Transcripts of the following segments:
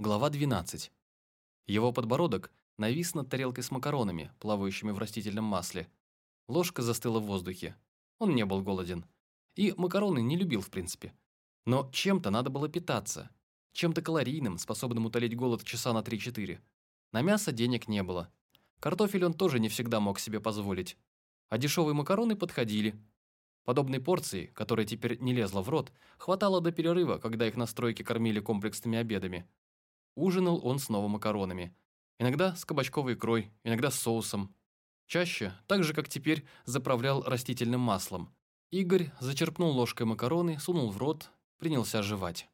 Глава 12. Его подбородок навис над тарелкой с макаронами, плавающими в растительном масле. Ложка застыла в воздухе. Он не был голоден. И макароны не любил в принципе. Но чем-то надо было питаться. Чем-то калорийным, способным утолить голод часа на 3-4. На мясо денег не было. Картофель он тоже не всегда мог себе позволить. А дешевые макароны подходили. Подобной порции, которая теперь не лезла в рот, хватало до перерыва, когда их на стройке кормили комплексными обедами. Ужинал он снова макаронами. Иногда с кабачковой икрой, иногда с соусом. Чаще, так же как теперь, заправлял растительным маслом. Игорь зачерпнул ложкой макароны, сунул в рот, принялся жевать.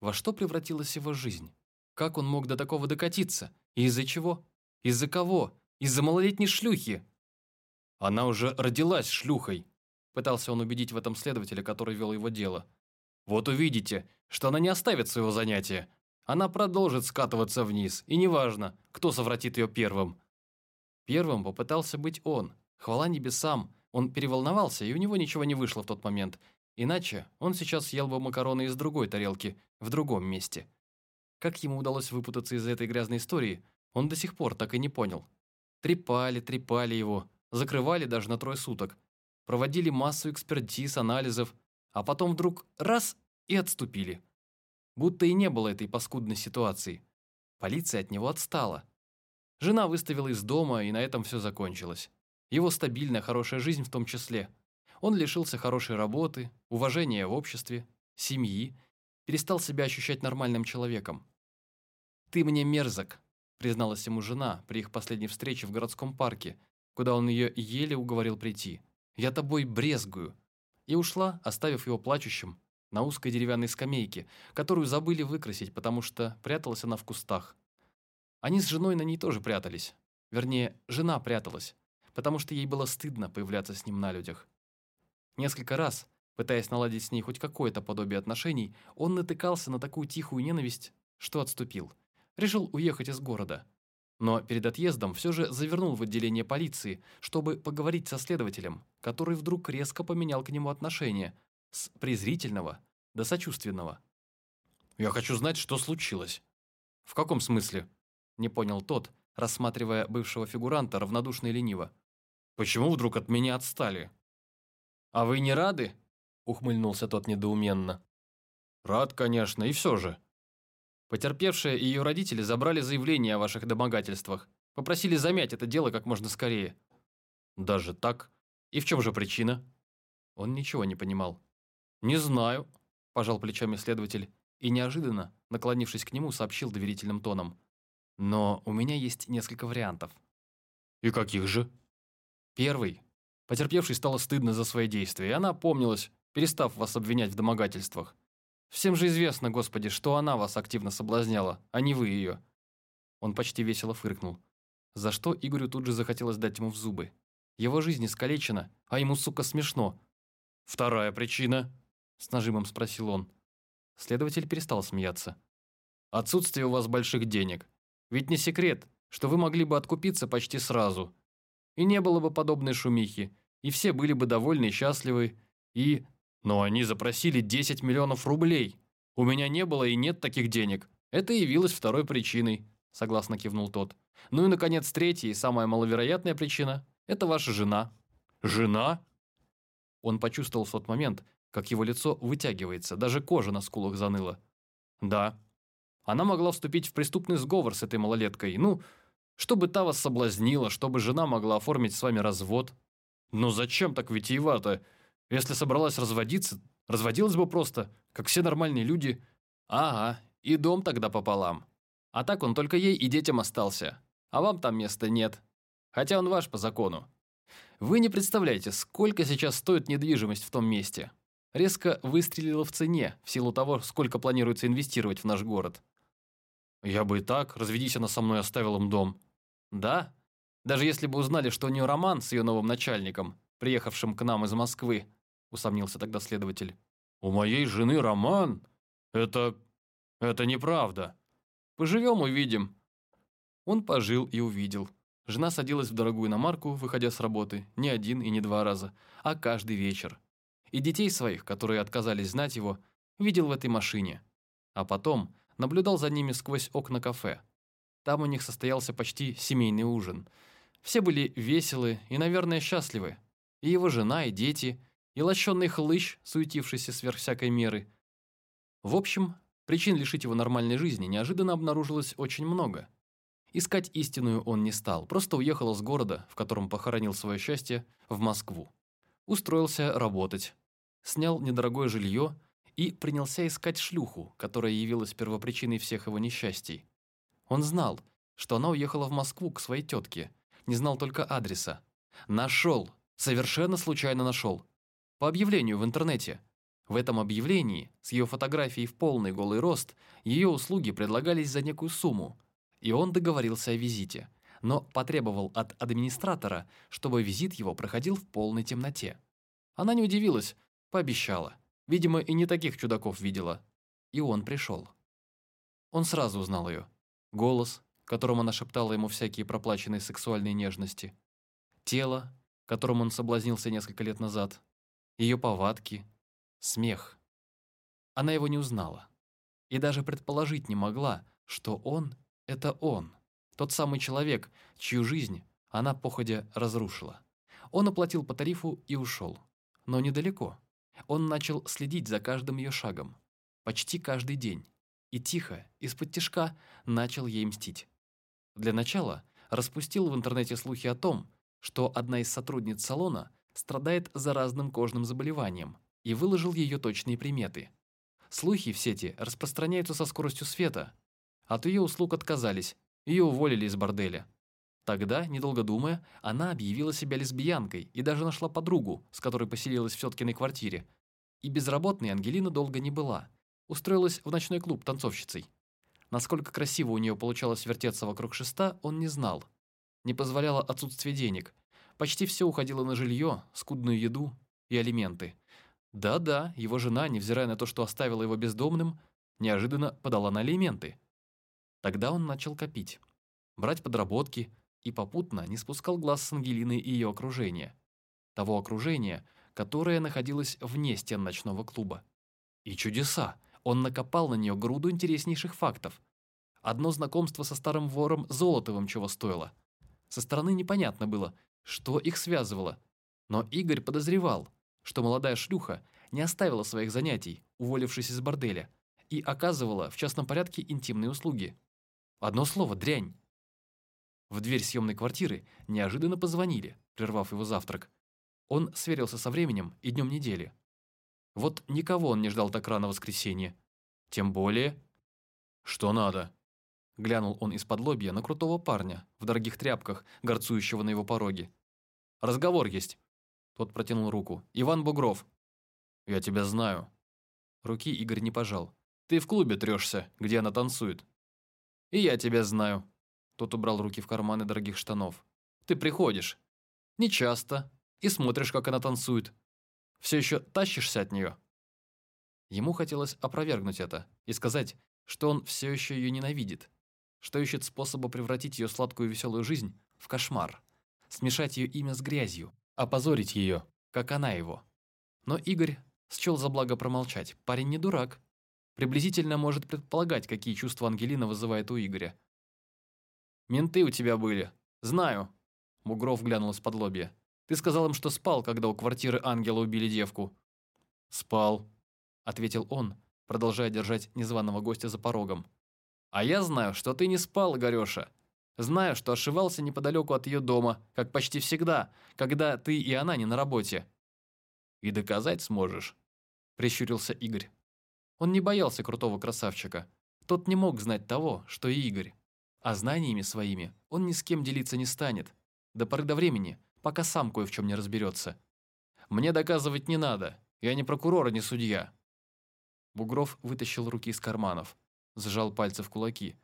Во что превратилась его жизнь? Как он мог до такого докатиться? И из-за чего? Из-за кого? Из-за малолетней шлюхи? Она уже родилась шлюхой. Пытался он убедить в этом следователя, который вел его дело. Вот увидите, что она не оставит своего занятия, она продолжит скатываться вниз, и неважно, кто совратит ее первым. Первым попытался быть он. Хвала небесам, он переволновался, и у него ничего не вышло в тот момент. Иначе он сейчас съел бы макароны из другой тарелки, в другом месте. Как ему удалось выпутаться из этой грязной истории, он до сих пор так и не понял. Трепали, трепали его, закрывали даже на трое суток. Проводили массу экспертиз, анализов, а потом вдруг раз и отступили. Будто и не было этой паскудной ситуации. Полиция от него отстала. Жена выставила из дома, и на этом все закончилось. Его стабильная, хорошая жизнь в том числе. Он лишился хорошей работы, уважения в обществе, семьи, перестал себя ощущать нормальным человеком. «Ты мне мерзок», – призналась ему жена при их последней встрече в городском парке, куда он ее еле уговорил прийти. «Я тобой брезгую». И ушла, оставив его плачущим, на узкой деревянной скамейке, которую забыли выкрасить, потому что пряталась она в кустах. Они с женой на ней тоже прятались. Вернее, жена пряталась, потому что ей было стыдно появляться с ним на людях. Несколько раз, пытаясь наладить с ней хоть какое-то подобие отношений, он натыкался на такую тихую ненависть, что отступил. Решил уехать из города. Но перед отъездом все же завернул в отделение полиции, чтобы поговорить со следователем, который вдруг резко поменял к нему отношение – с презрительного до сочувственного. «Я хочу знать, что случилось». «В каком смысле?» – не понял тот, рассматривая бывшего фигуранта равнодушно и лениво. «Почему вдруг от меня отстали?» «А вы не рады?» – ухмыльнулся тот недоуменно. «Рад, конечно, и все же». Потерпевшая и ее родители забрали заявление о ваших домогательствах. Попросили замять это дело как можно скорее. Даже так? И в чем же причина? Он ничего не понимал. «Не знаю», – пожал плечами следователь и неожиданно, наклонившись к нему, сообщил доверительным тоном. «Но у меня есть несколько вариантов». «И каких же?» «Первый. Потерпевшей стало стыдно за свои действия, и она опомнилась, перестав вас обвинять в домогательствах. Всем же известно, Господи, что она вас активно соблазняла, а не вы ее». Он почти весело фыркнул, за что Игорю тут же захотелось дать ему в зубы. Его жизнь искалечена, а ему, сука, смешно. «Вторая причина», с нажимом спросил он. Следователь перестал смеяться. «Отсутствие у вас больших денег. Ведь не секрет, что вы могли бы откупиться почти сразу. И не было бы подобной шумихи, и все были бы довольны и счастливы, и... Но они запросили 10 миллионов рублей. У меня не было и нет таких денег. Это явилось второй причиной», согласно кивнул тот. «Ну и, наконец, третья и самая маловероятная причина – это ваша жена». «Жена?» Он почувствовал в тот момент, как его лицо вытягивается, даже кожа на скулах заныла. Да, она могла вступить в преступный сговор с этой малолеткой, ну, чтобы та вас соблазнила, чтобы жена могла оформить с вами развод. Но зачем так витиевато? Если собралась разводиться, разводилась бы просто, как все нормальные люди. Ага, и дом тогда пополам. А так он только ей и детям остался. А вам там места нет. Хотя он ваш по закону. Вы не представляете, сколько сейчас стоит недвижимость в том месте резко выстрелила в цене в силу того, сколько планируется инвестировать в наш город. Я бы и так, разведись она со мной, оставил им дом. Да? Даже если бы узнали, что у нее роман с ее новым начальником, приехавшим к нам из Москвы, усомнился тогда следователь. У моей жены роман? Это... это неправда. Поживем, увидим. Он пожил и увидел. Жена садилась в дорогую иномарку, выходя с работы, не один и не два раза, а каждый вечер и детей своих, которые отказались знать его, видел в этой машине. А потом наблюдал за ними сквозь окна кафе. Там у них состоялся почти семейный ужин. Все были веселы и, наверное, счастливы. И его жена, и дети, и лощенный хлыщ, суетившийся сверх всякой меры. В общем, причин лишить его нормальной жизни неожиданно обнаружилось очень много. Искать истинную он не стал, просто уехал из города, в котором похоронил свое счастье, в Москву. Устроился работать, снял недорогое жилье и принялся искать шлюху, которая явилась первопричиной всех его несчастий. Он знал, что она уехала в Москву к своей тетке, не знал только адреса. Нашел, совершенно случайно нашел. По объявлению в интернете. В этом объявлении, с ее фотографией в полный голый рост, ее услуги предлагались за некую сумму. И он договорился о визите, но потребовал от администратора, чтобы визит его проходил в полной темноте. Она не удивилась, пообещала. Видимо, и не таких чудаков видела. И он пришел. Он сразу узнал ее. Голос, которым она шептала ему всякие проплаченные сексуальные нежности. Тело, которым он соблазнился несколько лет назад. Ее повадки. Смех. Она его не узнала. И даже предположить не могла, что он — это он. Тот самый человек, чью жизнь она походя разрушила. Он оплатил по тарифу и ушел. Но недалеко. Он начал следить за каждым ее шагом. Почти каждый день. И тихо, из-под тишка, начал ей мстить. Для начала распустил в интернете слухи о том, что одна из сотрудниц салона страдает заразным кожным заболеванием и выложил ее точные приметы. Слухи в сети распространяются со скоростью света. От ее услуг отказались, ее уволили из борделя. Тогда, недолго думая, она объявила себя лесбиянкой и даже нашла подругу, с которой поселилась в теткиной квартире. И безработной Ангелина долго не была. Устроилась в ночной клуб танцовщицей. Насколько красиво у нее получалось вертеться вокруг шеста, он не знал. Не позволяло отсутствие денег. Почти все уходило на жилье, скудную еду и алименты. Да-да, его жена, невзирая на то, что оставила его бездомным, неожиданно подала на алименты. Тогда он начал копить. Брать подработки – и попутно не спускал глаз с Ангелины и ее окружения. Того окружения, которое находилось вне стен ночного клуба. И чудеса! Он накопал на нее груду интереснейших фактов. Одно знакомство со старым вором Золотовым чего стоило. Со стороны непонятно было, что их связывало. Но Игорь подозревал, что молодая шлюха не оставила своих занятий, уволившись из борделя, и оказывала в частном порядке интимные услуги. Одно слово – дрянь. В дверь съемной квартиры неожиданно позвонили, прервав его завтрак. Он сверился со временем и днем недели. Вот никого он не ждал так рано воскресенье. Тем более... «Что надо?» Глянул он из-под лобья на крутого парня в дорогих тряпках, горцующего на его пороге. «Разговор есть». Тот протянул руку. «Иван Бугров». «Я тебя знаю». Руки Игорь не пожал. «Ты в клубе трешься, где она танцует». «И я тебя знаю», тот убрал руки в карманы дорогих штанов. «Ты приходишь. Не часто. И смотришь, как она танцует. Все еще тащишься от нее». Ему хотелось опровергнуть это и сказать, что он все еще ее ненавидит, что ищет способа превратить ее сладкую веселую жизнь в кошмар, смешать ее имя с грязью, опозорить ее, как она его. Но Игорь счел за благо промолчать. Парень не дурак. Приблизительно может предполагать, какие чувства Ангелина вызывает у Игоря, «Менты у тебя были. Знаю». Бугров глянул из-под лобья. «Ты сказал им, что спал, когда у квартиры ангела убили девку». «Спал», — ответил он, продолжая держать незваного гостя за порогом. «А я знаю, что ты не спал, Игореша. Знаю, что ошивался неподалеку от ее дома, как почти всегда, когда ты и она не на работе». «И доказать сможешь», — прищурился Игорь. Он не боялся крутого красавчика. Тот не мог знать того, что и Игорь. А знаниями своими он ни с кем делиться не станет. До поры до времени, пока сам кое в чем не разберется. Мне доказывать не надо. Я не прокурор, а не судья. Бугров вытащил руки из карманов, сжал пальцы в кулаки.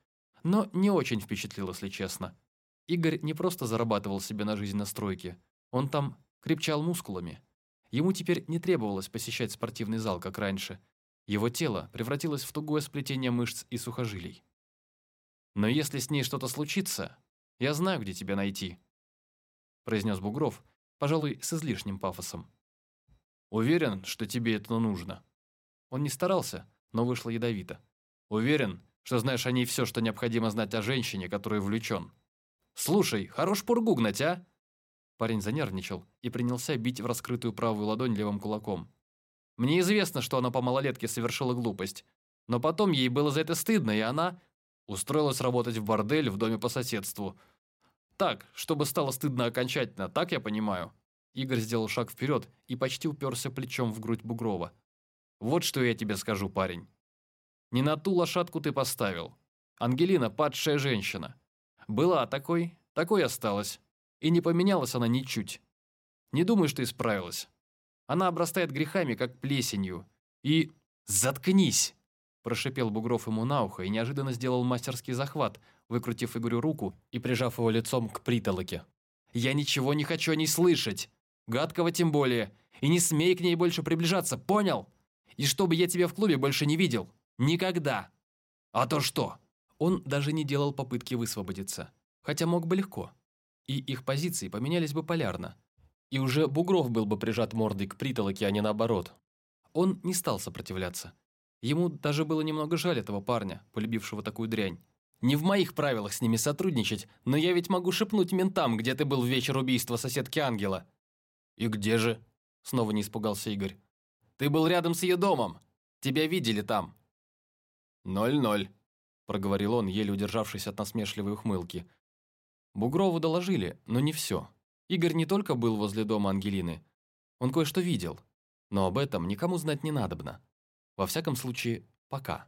Но не очень впечатлил, если честно. Игорь не просто зарабатывал себе на жизнь на стройке. Он там крепчал мускулами. Ему теперь не требовалось посещать спортивный зал, как раньше. Его тело превратилось в тугое сплетение мышц и сухожилий. Но если с ней что-то случится, я знаю, где тебя найти», произнес Бугров, пожалуй, с излишним пафосом. «Уверен, что тебе это нужно?» Он не старался, но вышло ядовито. «Уверен, что знаешь о ней все, что необходимо знать о женщине, которой влючен. Слушай, хорош пургу гнать, а?» Парень занервничал и принялся бить в раскрытую правую ладонь левым кулаком. «Мне известно, что она по малолетке совершила глупость, но потом ей было за это стыдно, и она устроилась работать в бордель в доме по соседству. Так, чтобы стало стыдно окончательно, так я понимаю?» Игорь сделал шаг вперед и почти уперся плечом в грудь Бугрова. «Вот что я тебе скажу, парень. Не на ту лошадку ты поставил. Ангелина – падшая женщина. Была такой, такой осталась. И не поменялась она ничуть. Не думай, что исправилась. Она обрастает грехами, как плесенью. И... Заткнись!» Прошипел Бугров ему на ухо и неожиданно сделал мастерский захват, выкрутив Игорю руку и прижав его лицом к притолоке. «Я ничего не хочу о ней слышать! Гадкого тем более! И не смей к ней больше приближаться, понял? И чтобы я тебя в клубе больше не видел! Никогда! А то что?» Он даже не делал попытки высвободиться, хотя мог бы легко и их позиции поменялись бы полярно. И уже Бугров был бы прижат мордой к притолоке, а не наоборот. Он не стал сопротивляться. Ему даже было немного жаль этого парня, полюбившего такую дрянь. Не в моих правилах с ними сотрудничать, но я ведь могу шепнуть ментам, где ты был в вечер убийства соседки Ангела. И где же? Снова не испугался Игорь. Ты был рядом с ее домом. Тебя видели там. Ноль-ноль, проговорил он, еле удержавшись от насмешливой ухмылки. Бугрову доложили, но не все. Игорь не только был возле дома Ангелины. Он кое-что видел. Но об этом никому знать не надобно. Во всяком случае, пока.